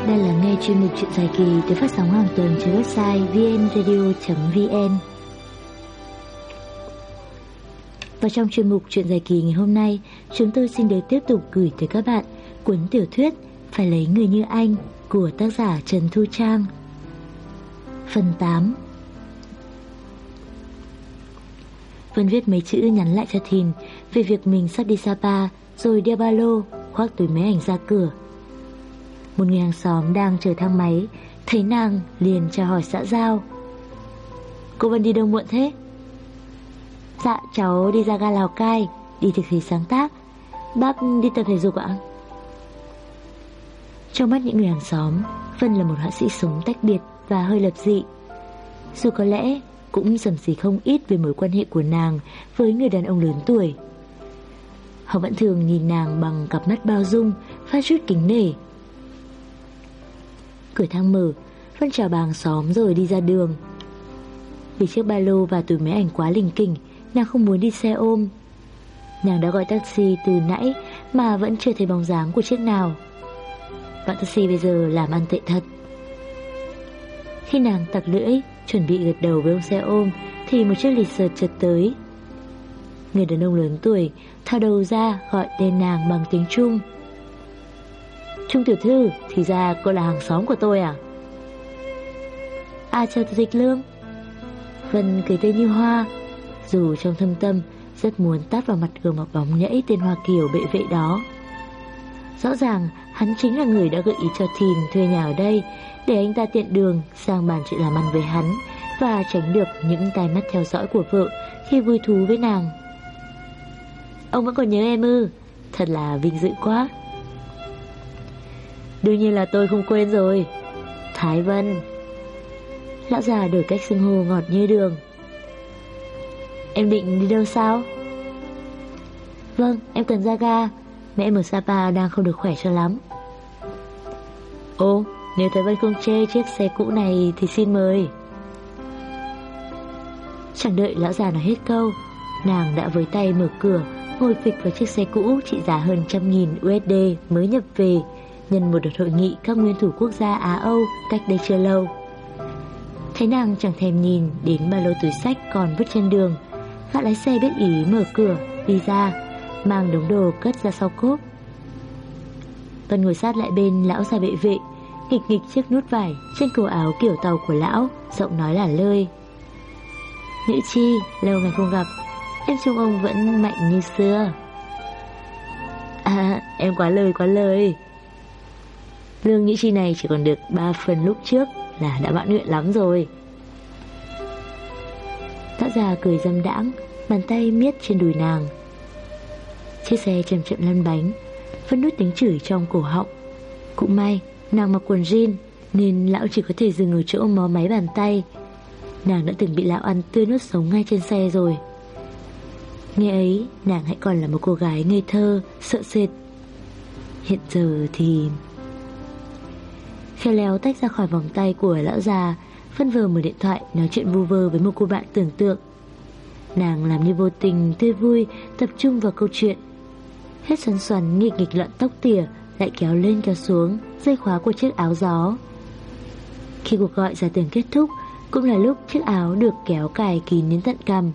bạn đang lắng nghe chuyên mục chuyện dài kỳ được phát sóng hàng tuần trên website vnradio.vn. Và trong chuyên mục chuyện dài kỳ ngày hôm nay, chúng tôi xin được tiếp tục gửi tới các bạn cuốn tiểu thuyết Phải lấy người như anh của tác giả Trần Thu Trang. Phần 8 Vân viết mấy chữ nhắn lại cho Thìn về việc mình sắp đi Sapa rồi đeo ba lô, khoác túi máy ảnh ra cửa. Một người hàng xóm đang chờ thang máy, Thấy nàng liền chào hỏi xã giao. Cô Vân đi đâu muộn thế? Dạ cháu đi ra ga Lào Cai, Đi thực thi sáng tác. Bác đi tập thể dục ạ. Trong mắt những người hàng xóm, Vân là một họa sĩ sống tách biệt Và hơi lập dị. Dù có lẽ cũng sầm xì không ít Về mối quan hệ của nàng Với người đàn ông lớn tuổi. Họ vẫn thường nhìn nàng bằng cặp mắt bao dung, Phát chút kính nể Cửa thang mở Vân chào bà hàng xóm rồi đi ra đường. Vì chiếc ba lô và túi máy ảnh quá lình kỉnh Nàng không muốn đi xe ôm. Nàng đã gọi taxi từ nãy Mà vẫn chưa thấy bóng dáng của chiếc nào. Bạn taxi bây giờ làm ăn tệ thật. Khi nàng tặc lưỡi, Chuẩn bị gật đầu với ông xe ôm, Thì một chiếc lịch sợt chợt tới. Người đàn ông lớn tuổi Thao đầu ra gọi tên nàng bằng tiếng Trung. Trung tiểu thư, Thì ra cô là hàng xóm của tôi à? À chào dịch lương. Vân cười tươi như hoa, Dù trong thâm tâm Rất muốn tát vào mặt gương mặt bóng nhảy Tên Hoa Kiều bệ vệ đó. Rõ ràng, hắn chính là người đã gợi ý cho Thìn thuê nhà ở đây Để anh ta tiện đường sang bàn chuyện làm ăn với hắn Và tránh được những tai mắt theo dõi của vợ Khi vui thú với nàng. Ông vẫn còn nhớ em ư? Thật là vinh dự quá. Đương nhiên là tôi không quên rồi. Thái Vân. Lão già đổi cách xưng hô ngọt như đường. Em định đi đâu sao? Vâng em cần ra ga. Mẹ em ở Sapa đang không được khỏe cho lắm. Ô, Nếu Thái Vân không chê chiếc xe cũ này Thì xin mời. Chẳng đợi lão già nói hết câu, Nàng đã với tay mở cửa, Ngồi phịch vào chiếc xe cũ trị giá hơn trăm nghìn USD mới nhập về nhân một đợt hội nghị các nguyên thủ quốc gia Á Âu cách đây chưa lâu. Thấy nàng chẳng thèm nhìn đến ba lô túi sách còn vứt trên đường, gã lái xe biết ý mở cửa, đi ra, mang đống đồ cất ra sau cốp. Vân ngồi sát lại bên lão già bệ vệ, nghịch nghịch chiếc nút vải trên cổ áo kiểu tàu của lão, giọng nói là lơi. Nữ chi, lâu ngày không gặp, em trông ông vẫn mạnh như xưa. À, em quá lời quá lời. Lương Nhĩ Chi này chỉ còn được 3 phần lúc trước là đã mãn nguyện lắm rồi. Tạ già cười dâm đãng, bàn tay miết trên đùi nàng. Chiếc xe chậm chậm lăn bánh, vẫn nuốt tiếng chửi trong cổ họng. Cũng may, nàng mặc quần jean nên lão chỉ có thể dừng ở chỗ mó máy bàn tay. Nàng đã từng bị lão ăn tươi nuốt sống ngay trên xe rồi. Nghe ấy, nàng hãy còn là một cô gái ngây thơ, sợ sệt. Hiện giờ thì khéo léo tách ra khỏi vòng tay của lão già, phân vờ mở điện thoại nói chuyện vu vơ với một cô bạn tưởng tượng. Nàng làm như vô tình tươi vui, tập trung vào câu chuyện. Hết xoắn xoắn nghịch nghịch loạn tóc tỉa, lại kéo lên kéo xuống, dây khóa của chiếc áo gió. Khi cuộc gọi ra tưởng kết thúc, cũng là lúc chiếc áo được kéo cài kín đến tận cằm.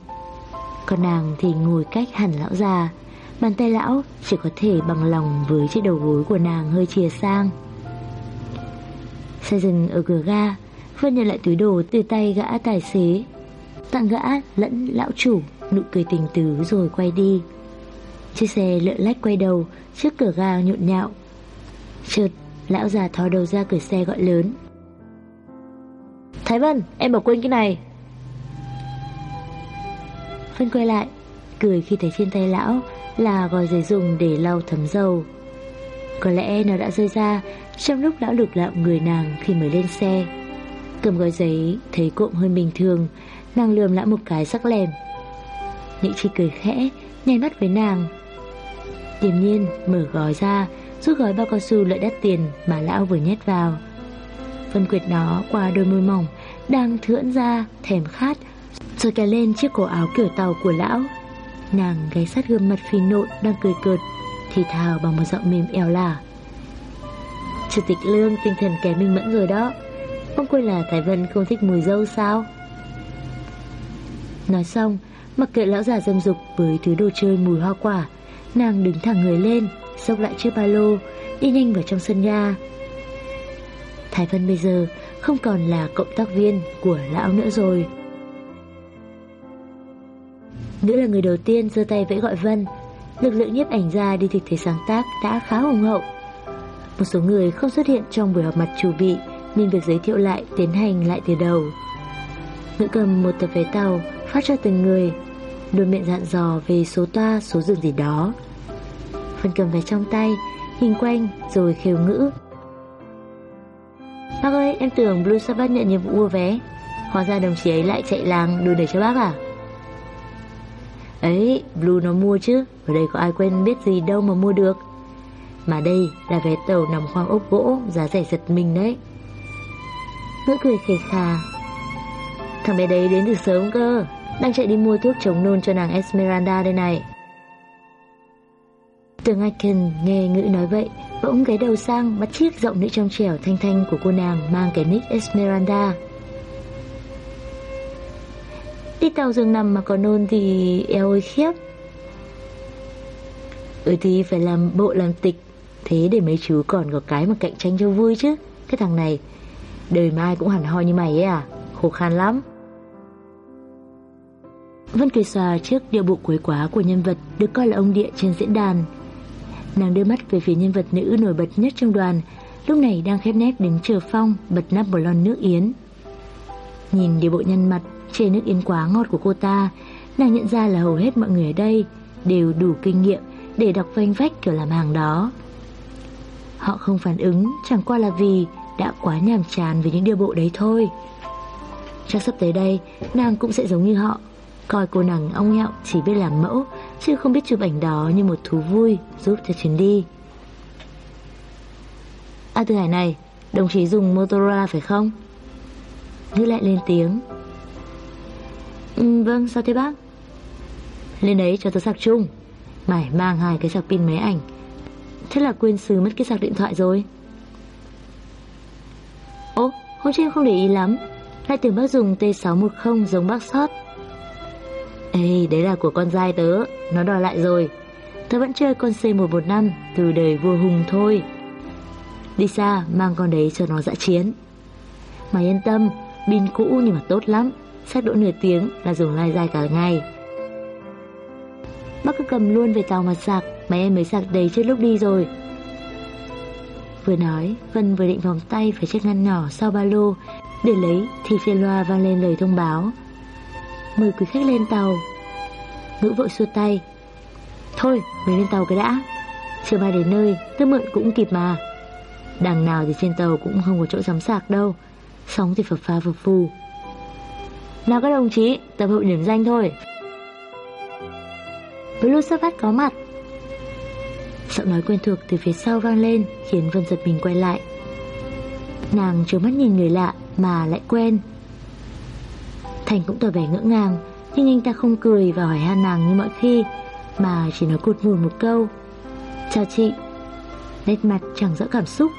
Còn nàng thì ngồi cách hẳn lão già, bàn tay lão chỉ có thể bằng lòng với chiếc đầu gối của nàng hơi chìa sang. Xe dừng ở cửa ga Vân nhận lại túi đồ từ tay gã tài xế. Tặng gã lẫn lão chủ Nụ cười tình tứ rồi quay đi. Chiếc xe lượn lách quay đầu Trước cửa ga nhộn nhạo. Chợt, lão già thò đầu ra cửa xe gọi lớn. Thái Vân, em bỏ quên cái này. Vân quay lại, Cười khi thấy trên tay lão Là gói giấy dùng để lau thấm dầu. Có lẽ nó đã rơi ra trong lúc lão lục lạo người nàng khi mới lên xe. Cầm gói giấy, Thấy cộm hơn bình thường, Nàng lườm lão một cái sắc lèm Nhị chi cười khẽ Nhanh mắt với nàng. Điềm nhiên, mở gói ra, Rút gói bao cao su lợi đắt tiền Mà lão vừa nhét vào. Phân quyệt nó qua đôi môi mỏng, Đang thưỡn ra, thèm khát, Rồi cài lên chiếc cổ áo kiểu tàu của lão. Nàng gáy sát gương mặt phi nội Đang cười cợt, Thì thào bằng một giọng mềm eo lả. Chủ tịch Lương tinh thần kém minh mẫn rồi đó. Không quên là Thái Vân không thích mùi dâu sao? Nói xong, Mặc kệ lão già dâm dục với thứ đồ chơi mùi hoa quả, Nàng đứng thẳng người lên, Xốc lại chiếc ba lô, Đi nhanh vào trong sân nhà. Thái Vân bây giờ không còn là cộng tác viên của lão nữa rồi. Nữ là người đầu tiên giơ tay vẫy gọi Vân. Lực lượng nhiếp ảnh ra đi thực thể sáng tác đã khá hùng hậu. Một số người không xuất hiện trong buổi họp mặt chủ bị Nên việc giới thiệu lại tiến hành lại từ đầu. Nữ cầm một tập vé tàu phát cho từng người Đôi miệng dặn dò về số toa, số giường gì đó. Phần cầm vé trong tay Nhìn quanh rồi khều ngữ. Bác ơi em tưởng Blue Sabbath nhận nhiệm vụ mua vé. Hóa ra đồng chí ấy lại chạy làng đưa để cho bác à? Ấy Blue nó mua chứ Ở đây có ai quen biết gì đâu mà mua được. Mà đây là vé tàu nằm khoang ốc gỗ, Giá rẻ giật mình đấy. Ngữ cười khề khà. Thằng bé đấy đến từ sớm cơ, Đang chạy đi mua thuốc chống nôn cho nàng Esmeralda đây này. Tường Aiken nghe ngữ nói vậy, Bỗng ghé đầu sang bắt chiếc giọng nữ trong trẻo thanh thanh của cô nàng Mang cái nick Esmeralda. Đi tàu giường nằm mà còn nôn thì eo ơi khiếp. Ừ thì phải làm bộ làm tịch Thế để mấy chú còn có cái mà cạnh tranh cho vui chứ. Cái thằng này, Đời mai cũng hẳn hoi như mày ấy à? Khổ khăn lắm. Vân cười xòa trước điều bộ cuối quá của nhân vật Được coi là ông địa trên diễn đàn. Nàng đưa mắt về phía nhân vật nữ nổi bật nhất trong đoàn, Lúc này đang khép nép đứng chờ phong Bật nắp một lon nước yến. Nhìn điều bộ nhân mặt, Chê nước yến quá ngọt của cô ta, Nàng nhận ra là hầu hết mọi người ở đây Đều đủ kinh nghiệm Để đọc vanh vách kiểu làm hàng đó. Họ không phản ứng Chẳng qua là vì đã quá nhàm chán Với những điều bộ đấy thôi. Chắc sắp tới đây Nàng cũng sẽ giống như họ Coi cô nàng ong nhạo chỉ biết làm mẫu Chứ không biết chụp ảnh đó như một thú vui Giúp cho chuyến đi. À từ hải này Đồng chí dùng Motorola phải không? Ngữ lại lên tiếng. Ừ, Vâng sao thế bác? Lên đấy cho tôi sạc chung. Mày mang hai cái sạc pin máy ảnh. Thế là quên xứ mất cái sạc điện thoại rồi. Ồ hôm trước em không để ý lắm. Lại tưởng bác dùng T610 giống bác sót. Ê, đấy là của con dai tớ. Nó đòi lại rồi. Tớ vẫn chơi con C115 từ đời vua hùng thôi. Đi xa, mang con đấy cho nó dã chiến. Mày yên tâm, Pin cũ nhưng mà tốt lắm. Xét độ nửa tiếng là dùng lai dài cả ngày. Bác cứ cầm luôn về tàu mà sạc. Mấy em mới sạc đầy trước lúc đi rồi. Vừa nói, Vân vừa định vòng tay phải chiếc ngăn nhỏ sau ba lô. Để lấy thì phiên loa vang lên lời thông báo. Mời quý khách lên tàu. Ngữ vội xua tay. Thôi mình lên tàu cái đã. Chưa mai đến nơi tôi mượn cũng kịp mà. Đằng nào thì trên tàu cũng không có chỗ giám sạc đâu. Sóng thì phập pha phập phù. Nào các đồng chí, Tập hội điểm danh thôi. Blue Sabbath có mặt. Giọng nói quen thuộc từ phía sau vang lên, Khiến Vân giật mình quay lại. Nàng trốn mắt nhìn người lạ Mà lại quen. Thành cũng tỏ vẻ ngỡ ngàng, Nhưng anh ta không cười và hỏi han nàng như mọi khi, Mà chỉ nói cụt mùi một câu. Chào chị. Nét mặt chẳng rõ cảm xúc.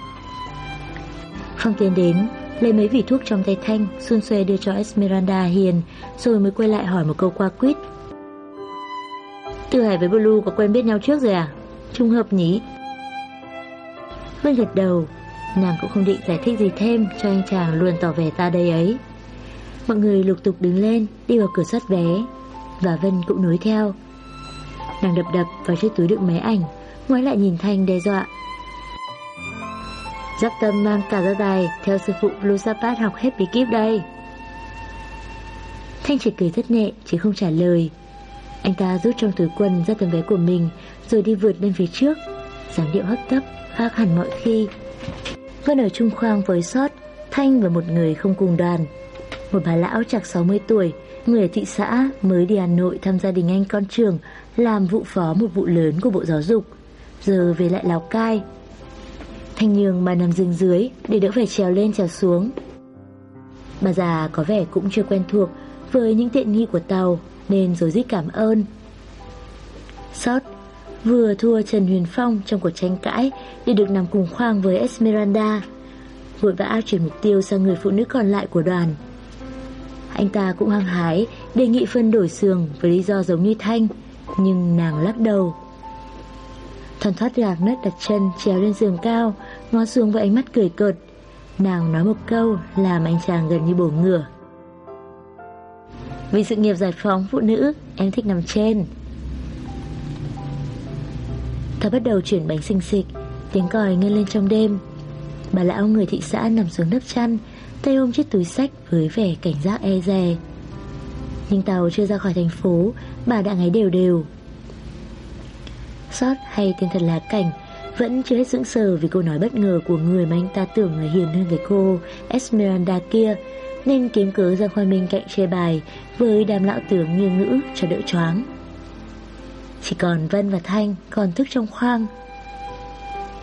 Phong tiến đến, Lấy mấy vỉ thuốc trong tay Thanh Xuân xuê đưa cho Esmeralda hiền, Rồi mới quay lại hỏi một câu qua quýt. Từ Hải với Blue có quen biết nhau trước rồi à? Trung hợp nhỉ? Vân gật đầu. Nàng cũng không định giải thích gì thêm Cho anh chàng luôn tỏ vẻ ta đây ấy. Mọi người lục tục đứng lên, Đi vào cửa soát vé. Và Vân cũng nối theo. Nàng đập đập vào chiếc túi đựng máy ảnh, Ngoái lại nhìn Thanh đe dọa. Giáp tâm mang cả ra tài, Theo sư phụ Blue Sabbath học hết bí kíp đây. Thanh chỉ cười rất nhẹ, Chứ không trả lời. Anh ta rút trong túi quần ra tấm vé của mình Rồi đi vượt lên phía trước dáng điệu hấp tấp khác hẳn mọi khi Vân ở trung khoang với sót Thanh và một người không cùng đoàn một bà lão chạc 60 tuổi, người ở thị xã mới đi Hà Nội thăm gia đình anh con trường, làm vụ phó một vụ lớn của Bộ Giáo dục. Giờ về lại Lào Cai. Thanh nhường bà nằm giường dưới để đỡ phải trèo lên trèo xuống. Bà già có vẻ cũng chưa quen thuộc với những tiện nghi của tàu nên rồi rít cảm ơn. Sót, Vừa thua Trần Huyền Phong trong cuộc tranh cãi Để được nằm cùng khoang với Esmeralda Vội vã chuyển mục tiêu sang người phụ nữ còn lại của đoàn. Anh ta cũng hăng hái Đề nghị phân đổi sườn Với lý do giống như Thanh Nhưng nàng lắc đầu. Thoăn thoát gạc nứt đặt chân Trèo lên giường cao Ngó xuống với ánh mắt cười cợt. Nàng nói một câu Làm anh chàng gần như bổ ngửa. Vì sự nghiệp giải phóng phụ nữ, Em thích nằm trên. Ta bắt đầu chuyển bánh xinh xịch Tiếng còi ngân lên trong đêm. Bà lão người thị xã nằm xuống nấp chăn, Tay ôm chiếc túi sách với vẻ cảnh giác e dè. Nhưng tàu chưa ra khỏi thành phố, Bà đã ngáy đều đều. Sót hay tên thật là cảnh, Vẫn chưa hết sững sờ vì câu nói bất ngờ Của người mà anh ta tưởng là hiền hơn cái cô Esmeralda kia nên kiếm cớ ra khoai minh cạnh chơi bài Với đám lão tướng như ngữ cho đỡ choáng. Chỉ còn Vân và Thanh còn thức trong khoang.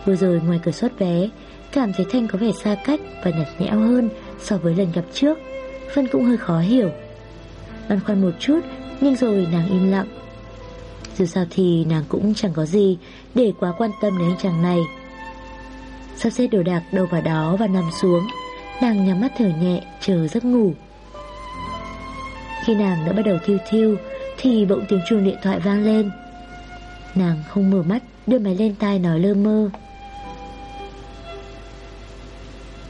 Vừa rồi ngoài cửa xuất vé, Cảm thấy Thanh có vẻ xa cách và nhạt nhẽo hơn So với lần gặp trước. Vân cũng hơi khó hiểu. Băn khoăn một chút, Nhưng rồi nàng im lặng. Dù sao thì nàng cũng chẳng có gì Để quá quan tâm đến anh chàng này. Sắp xếp đồ đạc đâu vào đó Và nằm xuống. Nàng nhắm mắt thở nhẹ chờ giấc ngủ. Khi nàng đã bắt đầu thiêu thiêu Thì bỗng tiếng chuông điện thoại vang lên. Nàng không mở mắt Đưa máy lên tai nói lơ mơ.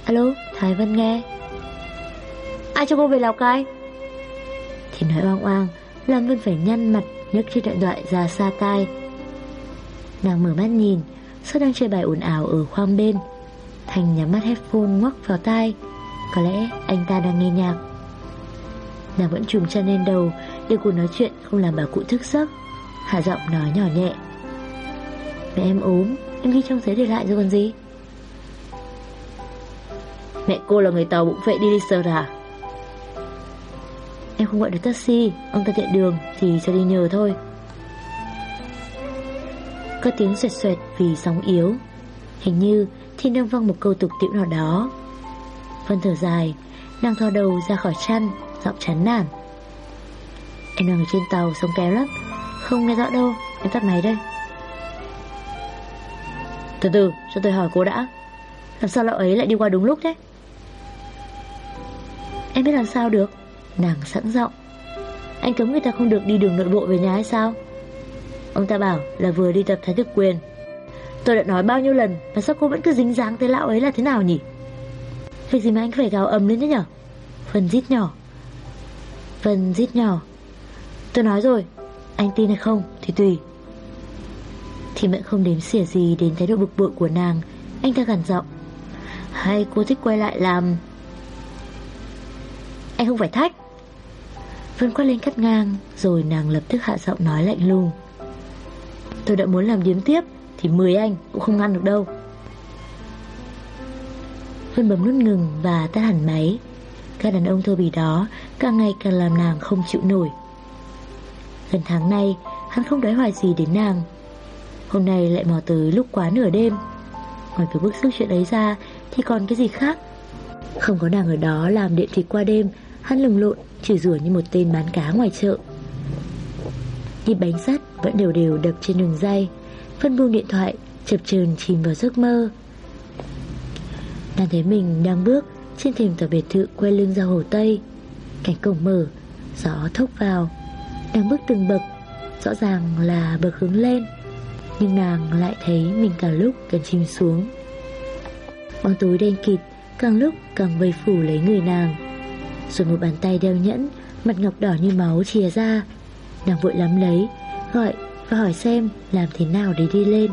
Alo, Thái Vân nghe. Ai cho cô về Lào Cai? Thì nói oang oang Làm Vân phải nhăn mặt nhấc chiếc điện thoại ra xa tai. Nàng mở mắt nhìn Sơ đang chơi bài ồn ào ở khoang bên. Thành nhắm mắt headphone ngoắc vào tai. Có lẽ anh ta đang nghe nhạc. Nàng vẫn trùm chân lên đầu Để cuộc nói chuyện không làm bà cụ thức giấc. Hạ giọng nói nhỏ nhẹ. Mẹ em ốm, Em ghi trong giấy để lại rồi còn gì? Mẹ cô là người tàu bụng vệ đi đi sờ à Em không gọi được taxi, Ông ta tiện đường thì cho đi nhờ thôi. Có tiếng xoẹt xoẹt vì sóng yếu. Hình như thì nương văng một câu tục tiễu nào đó. Vân thở dài, Nàng thò đầu ra khỏi chăn, Giọng chán nản. Em đang ở trên tàu sông kéo lắm, Không nghe rõ đâu, Em tắt máy đây. Từ từ, cho tôi hỏi cô đã, Làm sao lão ấy lại đi qua đúng lúc thế? Em biết làm sao được, Nàng sẵn giọng. Anh cấm người ta không được đi đường nội bộ về nhà hay sao? Ông ta bảo là vừa đi tập thái thực quyền Tôi đã nói bao nhiêu lần Mà sao cô vẫn cứ dính dáng tới lão ấy là thế nào nhỉ? Việc gì mà anh phải gào ầm lên thế nhở? Vân rít nhỏ. Vân rít nhỏ. Tôi nói rồi, Anh tin hay không thì tùy. Thì mẹ không đếm xỉa gì đến thái độ bực bội của nàng, Anh ta gằn giọng. Hay cô thích quay lại làm? Anh không phải thách. Vân quát lên cắt ngang, Rồi nàng lập tức hạ giọng nói lạnh lùng. Tôi đã muốn làm điếm tiếp thì mười anh cũng không ngăn được đâu. Vân bấm nút ngừng và tắt hẳn máy. Các đàn ông thô bỉ đó Càng ngày càng làm nàng không chịu nổi. Gần tháng nay Hắn không đói hoài gì đến nàng. Hôm nay lại mò tới lúc quá nửa đêm. Ngoài việc bức xúc chuyện ấy ra, Thì còn cái gì khác? Không có nàng ở đó làm điện thịt qua đêm, Hắn lừng lộn, Chửi rủa như một tên bán cá ngoài chợ. Nhịp bánh sắt vẫn đều đều đập trên đường dây. Phân buông điện thoại, Chập chờn chìm vào giấc mơ. Nàng thấy mình đang bước Trên thềm tòa biệt thự quay lưng ra hồ Tây. Cánh cổng mở, Gió thốc vào. Đang bước từng bậc, Rõ ràng là bậc hướng lên. Nhưng nàng lại thấy mình cả lúc cần chìm xuống. Bóng tối đen kịt, Càng lúc càng vây phủ lấy người nàng. Rồi một bàn tay đeo nhẫn, Mặt ngọc đỏ như máu chìa ra. Nàng vội lắm lấy, Gọi và hỏi xem làm thế nào để đi lên.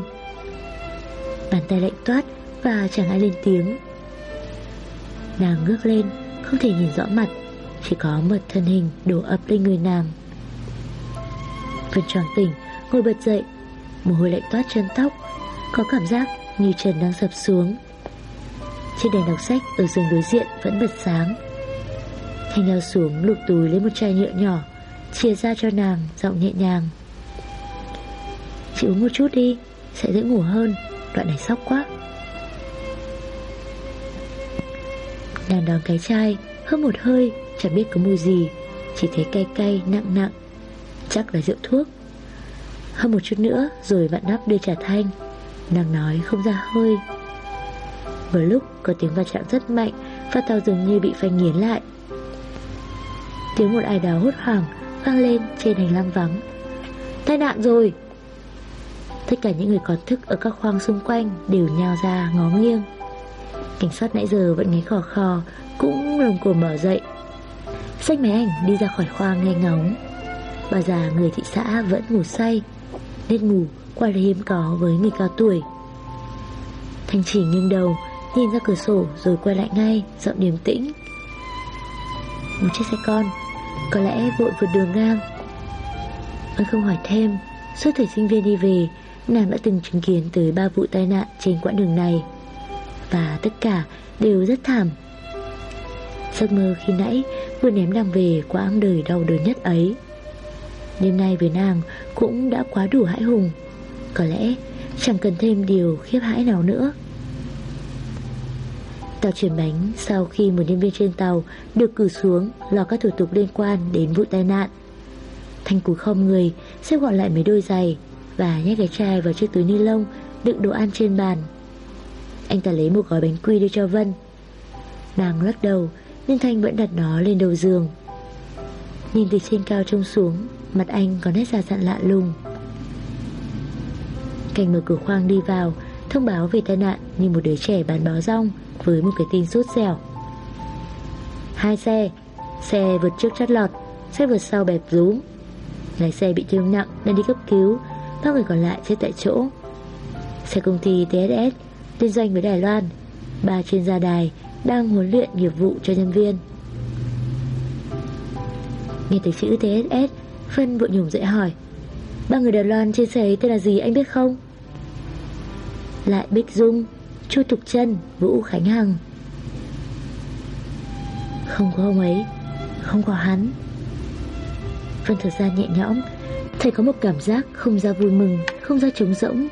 Bàn tay lạnh toát Và chẳng ai lên tiếng. Nàng ngước lên, Không thể nhìn rõ mặt, Chỉ có một thân hình đổ ập lên người nàng. Vân tròn tỉnh, Ngồi bật dậy, Mồ hôi lạnh toát chân tóc, Có cảm giác như trần đang sập xuống. Chiếc đèn đọc sách ở giường đối diện vẫn bật sáng. Thanh leo xuống lục túi lấy một chai nhựa nhỏ, Chia ra cho nàng giọng nhẹ nhàng. Chị uống một chút đi, Sẽ dễ ngủ hơn. Đoạn này sốc quá. Nàng đón cái chai, Hớp một hơi, Chẳng biết có mùi gì. Chỉ thấy cay cay, nặng nặng. Chắc là rượu thuốc. Hâm một chút nữa, rồi vặn nắp đưa trà thanh. Nàng nói không ra hơi. Vừa lúc, có tiếng va chạm rất mạnh Và tàu dường như bị phanh nghiến lại. Tiếng một ai đó hốt hoảng vang lên trên hành lang vắng. Tai nạn rồi! Tất cả những người còn thức ở các khoang xung quanh Đều nhao ra ngó nghiêng. Cảnh sát nãy giờ vẫn ngáy khò khò, Cũng lồng cổ mở dậy. Xách máy ảnh đi ra khỏi khoang nghe ngóng. Bà già người thị xã vẫn ngủ say, Nên ngủ qua là hiếm có với người cao tuổi. Thanh chỉ nghiêng đầu, Nhìn ra cửa sổ rồi quay lại ngay, Giọng điềm tĩnh. Một chiếc xe con, Có lẽ vội vượt đường ngang. Anh không hỏi thêm, Suốt thời sinh viên đi về Nàng đã từng chứng kiến tới ba vụ tai nạn trên quãng đường này. Và tất cả đều rất thảm. Giấc mơ khi nãy vừa ném nàng về quãng đời đau đớn nhất ấy. Đêm nay với nàng cũng đã quá đủ hãi hùng. Có lẽ chẳng cần thêm điều khiếp hãi nào nữa. Tàu chuyển bánh sau khi một nhân viên trên tàu được cử xuống lo các thủ tục liên quan đến vụ tai nạn. Thanh cú không người, xếp gọn lại mấy đôi giày và nhét cái chai vào chiếc túi ni lông đựng đồ ăn trên bàn. Anh ta lấy một gói bánh quy đưa cho Vân. Nàng lắc đầu, nhưng Thanh vẫn đặt nó lên đầu giường. Nhìn từ trên cao trông xuống, mặt anh có nét già dặn lạ lùng. Cảnh mở cửa khoang đi vào, thông báo về tai nạn như một đứa trẻ bán báo rong với một cái tin sốt dẻo. Hai xe, xe vượt trước chắt lọt, xe vượt sau bẹp rúm. Lái xe bị thương nặng nên đi cấp cứu, ba người còn lại chết tại chỗ. Xe công ty TSS liên doanh với Đài Loan, ba chuyên gia đài đang huấn luyện nghiệp vụ cho nhân viên. Nghe thấy chữ TSS, Phân vội nhổm dậy hỏi Ba người Đài Loan trên xe ấy tên là gì anh biết không? Lại Bích Dung Chu Thục Trân, Vũ Khánh Hằng Không có ông ấy Không có hắn Vân thở ra nhẹ nhõm Thầy có một cảm giác không ra vui mừng, Không ra trống rỗng.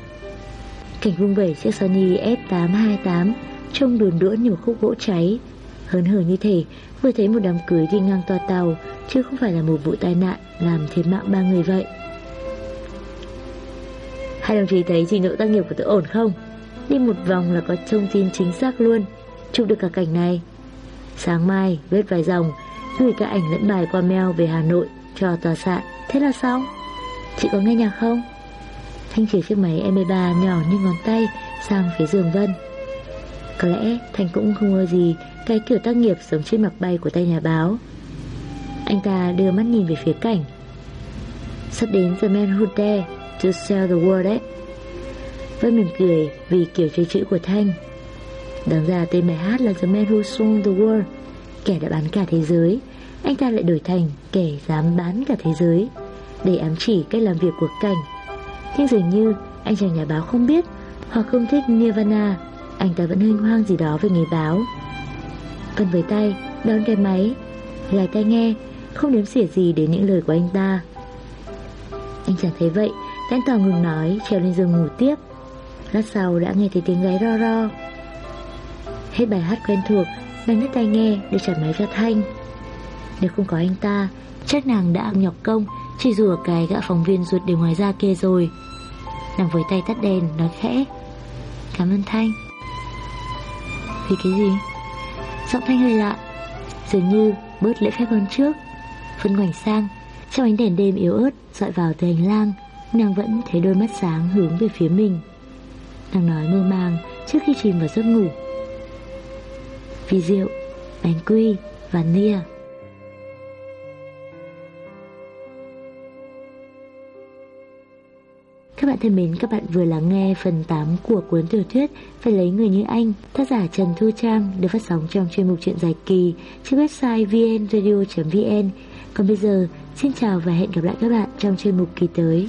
Cảnh vung vẩy chiếc Sony S828 Trông đùn đũa nhiều khúc gỗ cháy. Hớn hở như thể Vừa thấy một đám cưới đi ngang toa tàu, Chứ không phải là một vụ tai nạn Làm thiệt mạng ba người vậy. Hai đồng chí thấy trình độ tác nghiệp của tôi ổn không? Đi một vòng là có thông tin chính xác luôn. Chụp được cả cảnh này. Sáng mai viết vài dòng, Gửi cả ảnh lẫn bài qua mail về Hà Nội Cho tòa soạn. Thế là xong. Chị có nghe nhạc không? Thanh chỉ chiếc máy MP3 nhỏ như ngón tay, Sang phía giường Vân. Có lẽ Thanh cũng không ngờ gì Cái kiểu tác nghiệp sống trên mặt bay của tay nhà báo. Anh ta đưa mắt nhìn về phía cảnh. Sắp đến The Man Who Dare To Sell the World đấy. Vân mỉm cười vì kiểu chơi chữ của Thanh. Đáng ra tên bài hát là The Man Who Sold the World, Kẻ đã bán cả thế giới. Anh ta lại đổi thành kẻ dám bán cả thế giới. Để ám chỉ cách làm việc của cảnh. Nhưng dường như anh chàng nhà báo không biết Hoặc không thích Nirvana, Anh ta vẫn hênh hoang gì đó về nghề báo. Cần với tay, Đón cái máy lại tai nghe, Không đếm xỉa gì đến những lời của anh ta. Anh chàng thấy vậy, Tán tò ngừng nói, Trèo lên giường ngủ tiếp. Lát sau đã nghe thấy tiếng gáy ro ro. Hết bài hát quen thuộc Nàng nhấc tai nghe để trả máy cho Thanh. Nếu không có anh ta, Chắc nàng đã nhọc công chỉ rủa cái gã phóng viên ruột đều ngoài ra kia rồi. Nàng với tay tắt đèn nói khẽ. Cảm ơn Thanh. Vì cái gì? Giọng Thanh hơi lạ. Dường như bớt lễ phép hơn trước. Phân ngoảnh sang. Trong ánh đèn đêm yếu ớt dọi vào từ hành lang Nàng vẫn thấy đôi mắt sáng hướng về phía mình. Nàng nói mơ màng trước khi chìm vào giấc ngủ. Vì rượu, bánh quy và nia. Các bạn thân mến, các bạn vừa lắng nghe phần 8 của cuốn tiểu thuyết Phải lấy người như anh, tác giả Trần Thu Trang được phát sóng trong chuyên mục truyện dài kỳ trên website vnradio.vn. Còn bây giờ, xin chào và hẹn gặp lại các bạn trong chuyên mục kỳ tới.